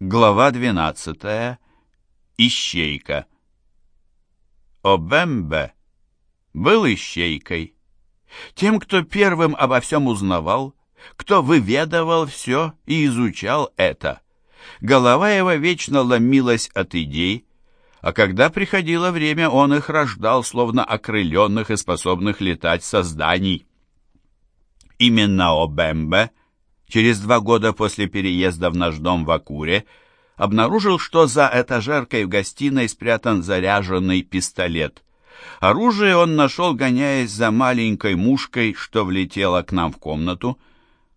Глава 12. Ищейка. Обембе был ищейкой. Тем, кто первым обо всем узнавал, кто выведывал все и изучал это. Голова его вечно ломилась от идей, а когда приходило время, он их рождал, словно окрыленных и способных летать созданий. Именно Обембе через два года после переезда в наш дом в Акуре, обнаружил, что за этажеркой в гостиной спрятан заряженный пистолет. Оружие он нашел, гоняясь за маленькой мушкой, что влетела к нам в комнату.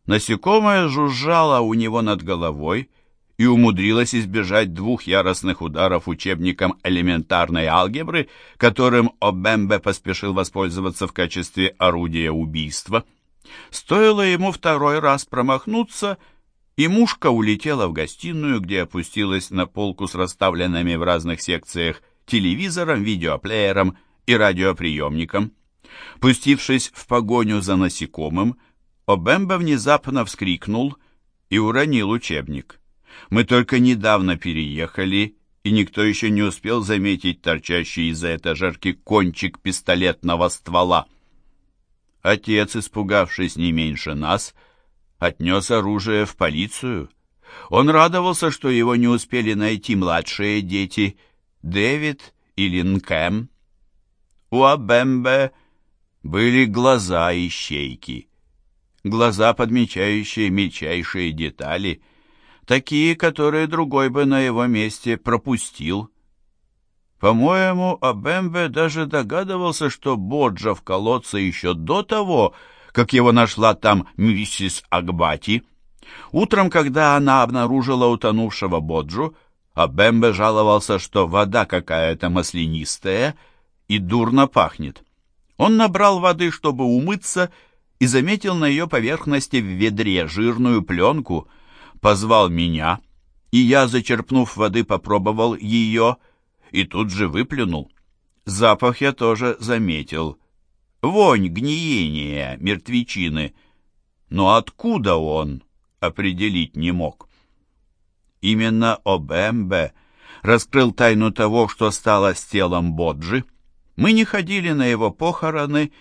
Насекомое жужжало у него над головой и умудрилось избежать двух яростных ударов учебником элементарной алгебры, которым Обембе поспешил воспользоваться в качестве орудия убийства. Стоило ему второй раз промахнуться, и мушка улетела в гостиную, где опустилась на полку с расставленными в разных секциях телевизором, видеоплеером и радиоприемником. Пустившись в погоню за насекомым, Обемба внезапно вскрикнул и уронил учебник. Мы только недавно переехали, и никто еще не успел заметить торчащий из-за этажерки кончик пистолетного ствола. Отец, испугавшись не меньше нас, отнес оружие в полицию. Он радовался, что его не успели найти младшие дети, Дэвид и Линкэм. У Абембе были глаза и щейки. Глаза, подмечающие мельчайшие детали, такие, которые другой бы на его месте пропустил. По-моему, Абембе даже догадывался, что Боджа в колодце еще до того, как его нашла там миссис Акбати. Утром, когда она обнаружила утонувшего Боджу, Абембе жаловался, что вода какая-то маслянистая и дурно пахнет. Он набрал воды, чтобы умыться, и заметил на ее поверхности в ведре жирную пленку, позвал меня, и я, зачерпнув воды, попробовал ее, — и тут же выплюнул. Запах я тоже заметил. Вонь гниения, мертвечины. Но откуда он, определить не мог. Именно Обембе раскрыл тайну того, что стало с телом Боджи. Мы не ходили на его похороны,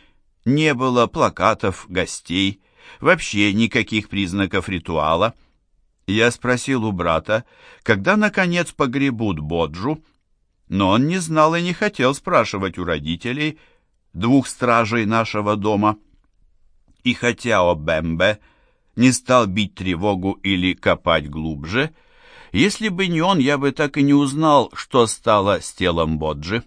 не было плакатов, гостей, вообще никаких признаков ритуала. Я спросил у брата, когда, наконец, погребут Боджу, но он не знал и не хотел спрашивать у родителей, двух стражей нашего дома. И хотя Обембе не стал бить тревогу или копать глубже, если бы не он, я бы так и не узнал, что стало с телом Боджи.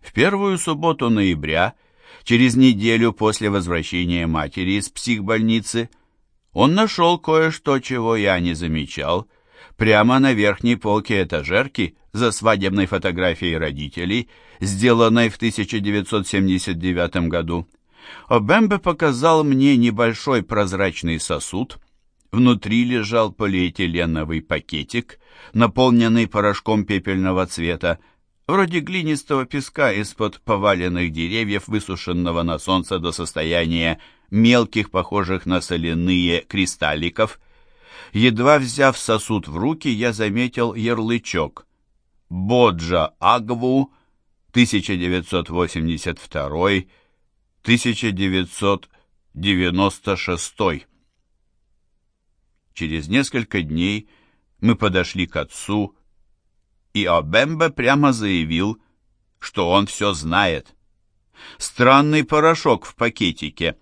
В первую субботу ноября, через неделю после возвращения матери из психбольницы, он нашел кое-что, чего я не замечал, прямо на верхней полке этажерки за свадебной фотографией родителей, сделанной в 1979 году. Обембе показал мне небольшой прозрачный сосуд. Внутри лежал полиэтиленовый пакетик, наполненный порошком пепельного цвета, вроде глинистого песка из-под поваленных деревьев, высушенного на солнце до состояния мелких, похожих на соляные кристалликов. Едва взяв сосуд в руки, я заметил ярлычок Боджа Агву 1982-1996. Через несколько дней мы подошли к отцу, и Обембе прямо заявил, что он все знает. Странный порошок в пакетике.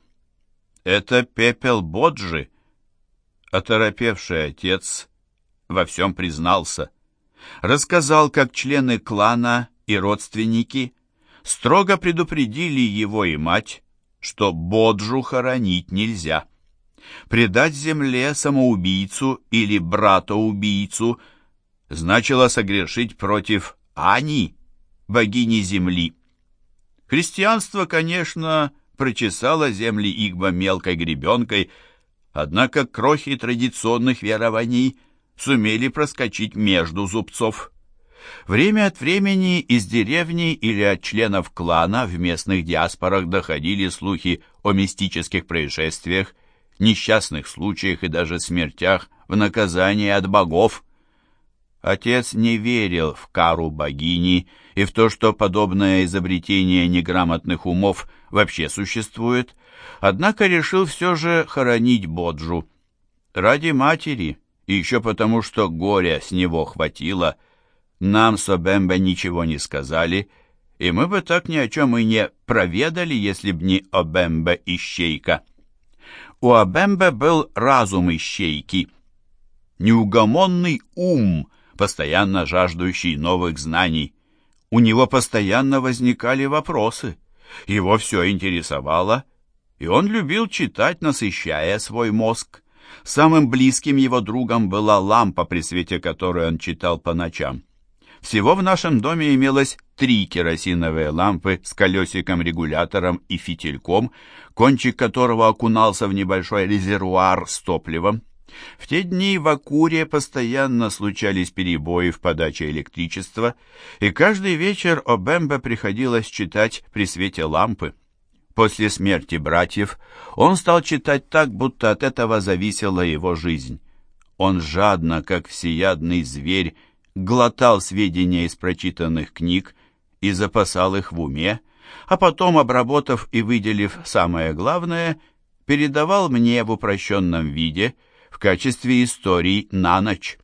Это пепел Боджи. Оторопевший отец во всем признался рассказал, как члены клана и родственники строго предупредили его и мать, что Боджу хоронить нельзя. Предать земле самоубийцу или брата-убийцу значило согрешить против Ани, богини земли. Христианство, конечно, прочесало земли Игба мелкой гребенкой, однако крохи традиционных верований – сумели проскочить между зубцов. Время от времени из деревни или от членов клана в местных диаспорах доходили слухи о мистических Отец не верил в кару богини и в то, что подобное изобретение неграмотных умов вообще существует, однако решил все же хоронить Боджу. Ради матери, и еще потому, что горя с него хватило, нам с Обембе ничего не сказали, и мы бы так ни о чем и не проведали, если б не Обембе Ищейка. У Обембе был разум Ищейки, неугомонный ум — постоянно жаждущий новых знаний. У него постоянно возникали вопросы. Его все интересовало, и он любил читать, насыщая свой мозг. Самым близким его другом была лампа, при свете которой он читал по ночам. Всего в нашем доме имелось три керосиновые лампы с колесиком-регулятором и фитильком, кончик которого окунался в небольшой резервуар с топливом. В те дни в Акуре постоянно случались перебои в подаче электричества, и каждый вечер Обембе приходилось читать при свете лампы. После смерти братьев он стал читать так, будто от этого зависела его жизнь. Он жадно, как всеядный зверь, глотал сведения из прочитанных книг и запасал их в уме, а потом, обработав и выделив самое главное, передавал мне в упрощенном виде – качестве историй на ночь.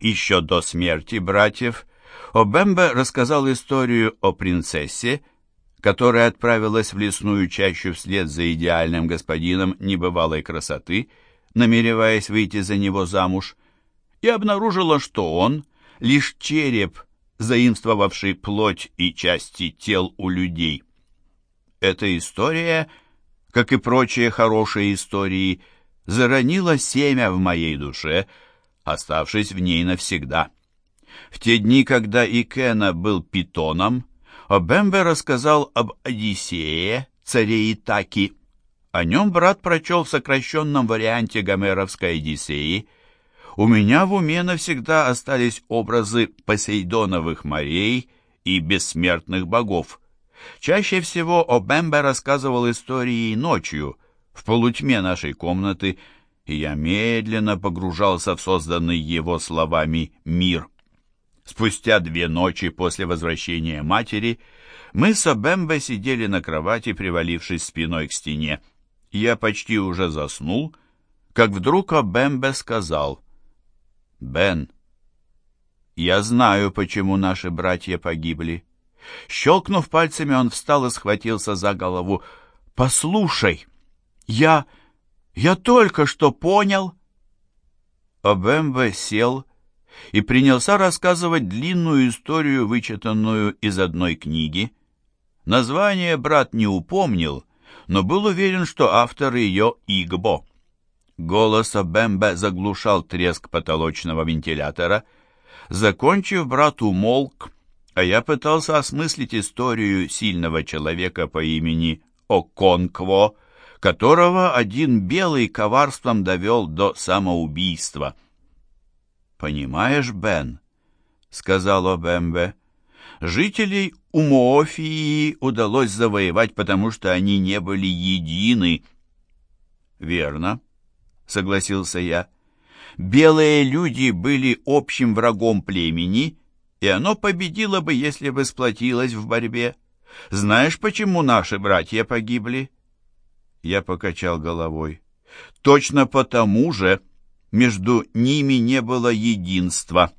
Еще до смерти братьев Обембе рассказал историю о принцессе, которая отправилась в лесную чащу вслед за идеальным господином небывалой красоты, намереваясь выйти за него замуж, и обнаружила, что он — лишь череп, заимствовавший плоть и части тел у людей. Эта история, как и прочие хорошие истории, — заронила семя в моей душе, оставшись в ней навсегда. В те дни, когда Икена был питоном, Обембе рассказал об Одиссее, царе Итаки. О нем брат прочел в сокращенном варианте Гомеровской Одиссеи. У меня в уме навсегда остались образы Посейдоновых морей и бессмертных богов. Чаще всего Обембе рассказывал истории ночью — в полутьме нашей комнаты, и я медленно погружался в созданный его словами мир. Спустя две ночи после возвращения матери мы с Обембе сидели на кровати, привалившись спиной к стене. Я почти уже заснул, как вдруг Обембе сказал, «Бен, я знаю, почему наши братья погибли». Щелкнув пальцами, он встал и схватился за голову. «Послушай!» «Я... я только что понял...» Обембе сел и принялся рассказывать длинную историю, вычитанную из одной книги. Название брат не упомнил, но был уверен, что автор ее Игбо. Голос Обембе заглушал треск потолочного вентилятора. Закончив, брат умолк, а я пытался осмыслить историю сильного человека по имени Оконкво, которого один белый коварством довел до самоубийства. «Понимаешь, Бен», — сказал Обембе, — «жителей Умоофии удалось завоевать, потому что они не были едины». «Верно», — согласился я. «Белые люди были общим врагом племени, и оно победило бы, если бы сплотилось в борьбе. Знаешь, почему наши братья погибли?» Я покачал головой. Точно потому же между ними не было единства.